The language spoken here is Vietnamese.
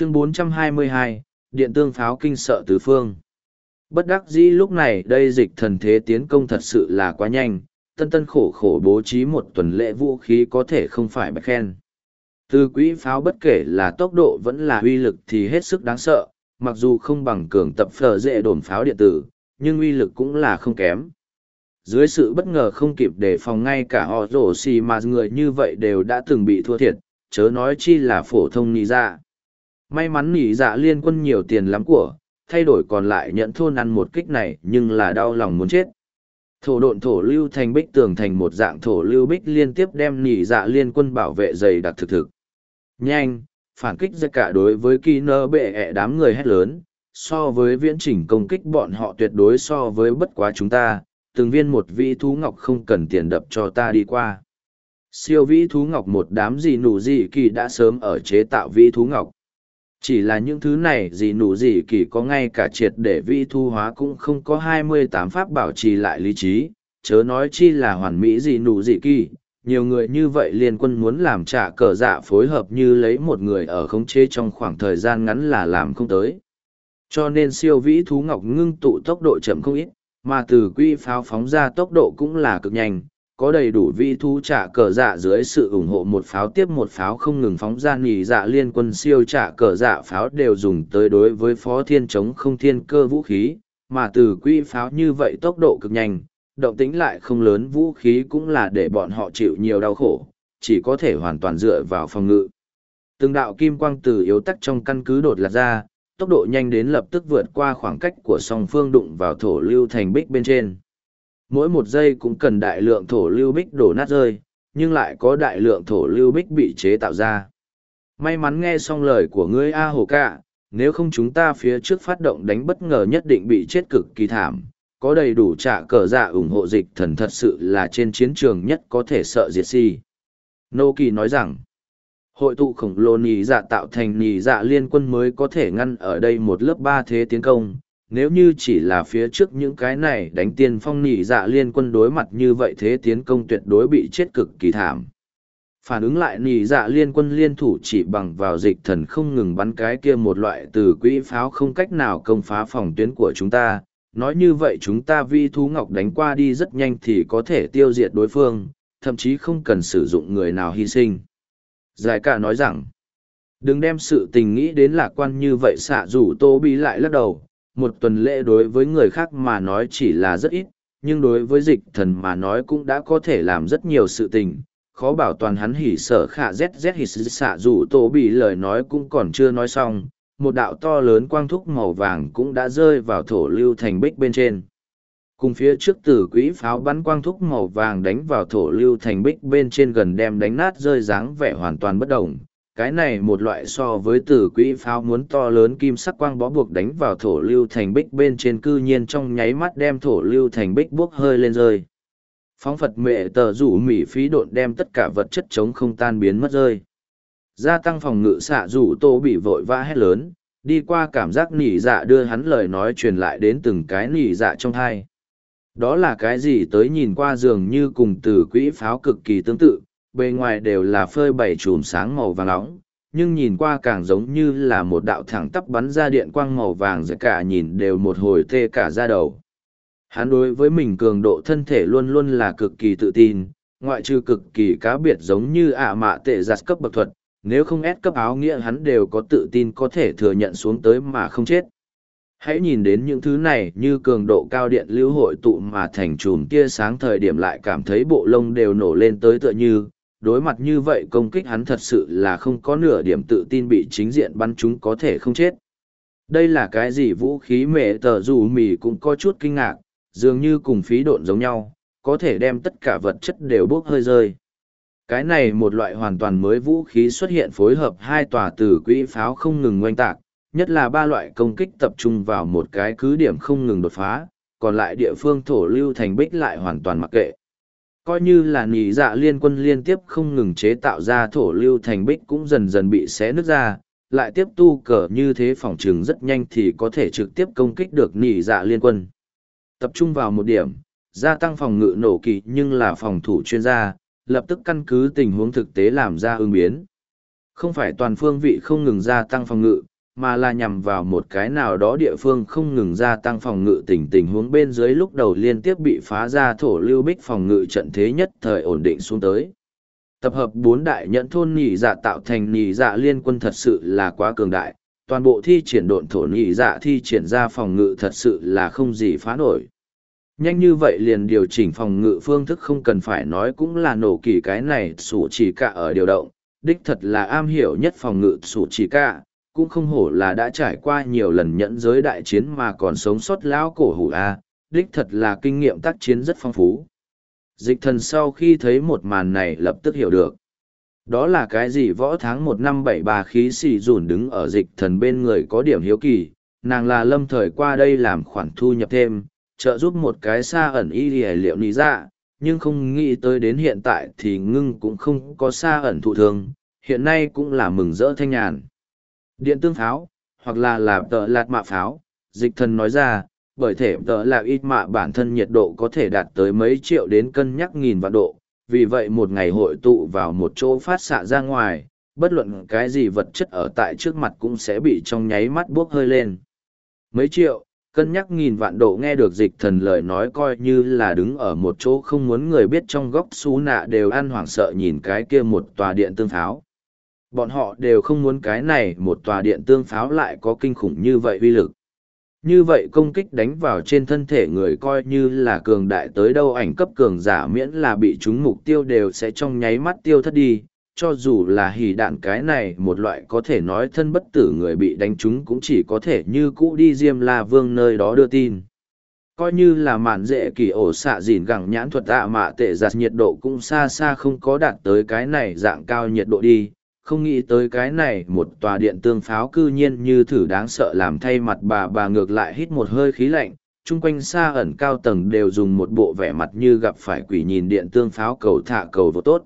chương 422, điện tương pháo kinh sợ tứ phương. Bất đắc dĩ lúc này đây dịch thần thế tiến công thật sự là quá nhanh, tân tân khổ khổ bố trí một tuần lễ vũ khí có thể không phải bạch khen. Từ quỹ pháo bất kể là tốc độ vẫn là uy lực thì hết sức đáng sợ, mặc dù không bằng cường tập phở dễ đồn pháo điện tử, nhưng uy lực cũng là không kém. Dưới sự bất ngờ không kịp đề phòng ngay cả họ rổ xì mà người như vậy đều đã từng bị thua thiệt, chớ nói chi là phổ thông nì ra May mắn nỉ dạ liên quân nhiều tiền lắm của, thay đổi còn lại nhận thôn ăn một kích này nhưng là đau lòng muốn chết. Thổ độn thổ lưu thành bích tường thành một dạng thổ lưu bích liên tiếp đem nỉ dạ liên quân bảo vệ dày đặc thực thực. Nhanh, phản kích ra cả đối với kỳ nơ bệ ẹ đám người hét lớn, so với viễn chỉnh công kích bọn họ tuyệt đối so với bất quá chúng ta, từng viên một vĩ thú ngọc không cần tiền đập cho ta đi qua. Siêu vĩ thú ngọc một đám gì nụ gì kỳ đã sớm ở chế tạo vĩ thú ngọc. Chỉ là những thứ này gì nụ gì kỳ có ngay cả triệt để vi thu hóa cũng không có hai mươi tám pháp bảo trì lại lý trí, chớ nói chi là hoàn mỹ gì nụ gì kỳ. Nhiều người như vậy liên quân muốn làm trả cờ dạ phối hợp như lấy một người ở khống chế trong khoảng thời gian ngắn là làm không tới. Cho nên siêu vĩ thú ngọc ngưng tụ tốc độ chậm không ít, mà từ quy pháo phóng ra tốc độ cũng là cực nhanh, có đầy đủ vi thu trả cờ dạ dưới sự ủng hộ một pháo tiếp một pháo không ngừng phóng ra nỉ dạ liên quân siêu trả cờ dạ pháo đều dùng tới đối với phó thiên chống không thiên cơ vũ khí, mà từ quy pháo như vậy tốc độ cực nhanh, động tính lại không lớn vũ khí cũng là để bọn họ chịu nhiều đau khổ, chỉ có thể hoàn toàn dựa vào phòng ngự. Từng đạo kim quang từ yếu tắc trong căn cứ đột lạc ra, tốc độ nhanh đến lập tức vượt qua khoảng cách của song phương đụng vào thổ lưu thành bích bên trên. Mỗi một giây cũng cần đại lượng thổ lưu bích đổ nát rơi, nhưng lại có đại lượng thổ lưu bích bị chế tạo ra. May mắn nghe xong lời của ngươi A Hồ Cạ, nếu không chúng ta phía trước phát động đánh bất ngờ nhất định bị chết cực kỳ thảm, có đầy đủ trả cờ dạ ủng hộ dịch thần thật sự là trên chiến trường nhất có thể sợ diệt si. Nô Kỳ nói rằng, hội tụ khổng lồ nì dạ tạo thành nì dạ liên quân mới có thể ngăn ở đây một lớp ba thế tiến công nếu như chỉ là phía trước những cái này đánh tiên phong nỉ dạ liên quân đối mặt như vậy thế tiến công tuyệt đối bị chết cực kỳ thảm. Phản ứng lại nỉ dạ liên quân liên thủ chỉ bằng vào dịch thần không ngừng bắn cái kia một loại từ quỹ pháo không cách nào công phá phòng tuyến của chúng ta. Nói như vậy chúng ta vi thú ngọc đánh qua đi rất nhanh thì có thể tiêu diệt đối phương, thậm chí không cần sử dụng người nào hy sinh. Giải cả nói rằng, đừng đem sự tình nghĩ đến lạc quan như vậy xạ rủ tô bi lại lắc đầu một tuần lễ đối với người khác mà nói chỉ là rất ít, nhưng đối với dịch thần mà nói cũng đã có thể làm rất nhiều sự tình khó bảo toàn hắn hỉ sở khả zz hỉ xạ dù tổ bị lời nói cũng còn chưa nói xong, một đạo to lớn quang thúc màu vàng cũng đã rơi vào thổ lưu thành bích bên trên cùng phía trước tử quỹ pháo bắn quang thúc màu vàng đánh vào thổ lưu thành bích bên trên gần đem đánh nát rơi dáng vẻ hoàn toàn bất động cái này một loại so với từ quỹ pháo muốn to lớn kim sắc quang bó buộc đánh vào thổ lưu thành bích bên trên cư nhiên trong nháy mắt đem thổ lưu thành bích buốc hơi lên rơi. Phóng phật mệ tờ rủ mỹ phí độn đem tất cả vật chất chống không tan biến mất rơi. Gia tăng phòng ngự xạ rủ tô bị vội vã hét lớn đi qua cảm giác nỉ dạ đưa hắn lời nói truyền lại đến từng cái nỉ dạ trong hai. Đó là cái gì tới nhìn qua dường như cùng từ quỹ pháo cực kỳ tương tự, bề ngoài đều là phơi bảy chùm sáng màu vàng nóng, nhưng nhìn qua càng giống như là một đạo thẳng tắp bắn ra điện quang màu vàng giữa cả nhìn đều một hồi tê cả ra đầu. Hắn đối với mình cường độ thân thể luôn luôn là cực kỳ tự tin, ngoại trừ cực kỳ cá biệt giống như ạ mạ tệ giặt cấp bậc thuật, nếu không ép cấp áo nghĩa hắn đều có tự tin có thể thừa nhận xuống tới mà không chết. Hãy nhìn đến những thứ này như cường độ cao điện lưu hội tụ mà thành chùm tia sáng thời điểm lại cảm thấy bộ lông đều nổ lên tới tựa như, đối mặt như vậy công kích hắn thật sự là không có nửa điểm tự tin bị chính diện bắn chúng có thể không chết. Đây là cái gì vũ khí mẹ tờ dù mì cũng có chút kinh ngạc, dường như cùng phí độn giống nhau, có thể đem tất cả vật chất đều bốc hơi rơi. Cái này một loại hoàn toàn mới vũ khí xuất hiện phối hợp hai tòa từ quỹ pháo không ngừng ngoanh tạc, nhất là ba loại công kích tập trung vào một cái cứ điểm không ngừng đột phá, còn lại địa phương thổ lưu thành bích lại hoàn toàn mặc kệ. Coi như là nỉ dạ liên quân liên tiếp không ngừng chế tạo ra thổ lưu thành bích cũng dần dần bị xé nứt ra, lại tiếp tu cờ như thế phòng chừng rất nhanh thì có thể trực tiếp công kích được nỉ dạ liên quân. Tập trung vào một điểm, gia tăng phòng ngự nổ kỳ nhưng là phòng thủ chuyên gia, lập tức căn cứ tình huống thực tế làm ra ứng biến. Không phải toàn phương vị không ngừng gia tăng phòng ngự, mà là nhằm vào một cái nào đó địa phương không ngừng gia tăng phòng ngự tình tình huống bên dưới lúc đầu liên tiếp bị phá ra thổ lưu bích phòng ngự trận thế nhất thời ổn định xuống tới. Tập hợp bốn đại nhẫn thôn nhị dạ tạo thành nhị dạ liên quân thật sự là quá cường đại, toàn bộ thi triển độn thổ nhị dạ thi triển ra phòng ngự thật sự là không gì phá nổi. Nhanh như vậy liền điều chỉnh phòng ngự phương thức không cần phải nói cũng là nổ kỳ cái này sủ chỉ cả ở điều động, đích thật là am hiểu nhất phòng ngự sủ chỉ cả, cũng không hổ là đã trải qua nhiều lần nhẫn giới đại chiến mà còn sống sót lão cổ hủ a, đích thật là kinh nghiệm tác chiến rất phong phú. Dịch thần sau khi thấy một màn này lập tức hiểu được. Đó là cái gì võ tháng một năm bảy ba khí xì dùn đứng ở dịch thần bên người có điểm hiếu kỳ, nàng là lâm thời qua đây làm khoản thu nhập thêm, trợ giúp một cái xa ẩn y lìa liệu lý ra dạ, nhưng không nghĩ tới đến hiện tại thì ngưng cũng không có xa ẩn thụ thương hiện nay cũng là mừng rỡ thanh nhàn. Điện tương pháo, hoặc là là tợ lạt mạ pháo, dịch thần nói ra, bởi thể tợ là ít mạ bản thân nhiệt độ có thể đạt tới mấy triệu đến cân nhắc nghìn vạn độ, vì vậy một ngày hội tụ vào một chỗ phát xạ ra ngoài, bất luận cái gì vật chất ở tại trước mặt cũng sẽ bị trong nháy mắt buốc hơi lên. Mấy triệu, cân nhắc nghìn vạn độ nghe được dịch thần lời nói coi như là đứng ở một chỗ không muốn người biết trong góc xú nạ đều ăn hoảng sợ nhìn cái kia một tòa điện tương pháo. Bọn họ đều không muốn cái này một tòa điện tương pháo lại có kinh khủng như vậy uy lực. Như vậy công kích đánh vào trên thân thể người coi như là cường đại tới đâu ảnh cấp cường giả miễn là bị chúng mục tiêu đều sẽ trong nháy mắt tiêu thất đi, cho dù là hỉ đạn cái này một loại có thể nói thân bất tử người bị đánh chúng cũng chỉ có thể như cũ đi diêm la vương nơi đó đưa tin. Coi như là mạn dễ kỳ ổ xạ dìn gẳng nhãn thuật tạ mạ tệ giặt nhiệt độ cũng xa xa không có đạt tới cái này dạng cao nhiệt độ đi, không nghĩ tới cái này một tòa điện tương pháo cư nhiên như thử đáng sợ làm thay mặt bà bà ngược lại hít một hơi khí lạnh. Chung quanh xa ẩn cao tầng đều dùng một bộ vẻ mặt như gặp phải quỷ nhìn điện tương pháo cầu thả cầu vô tốt.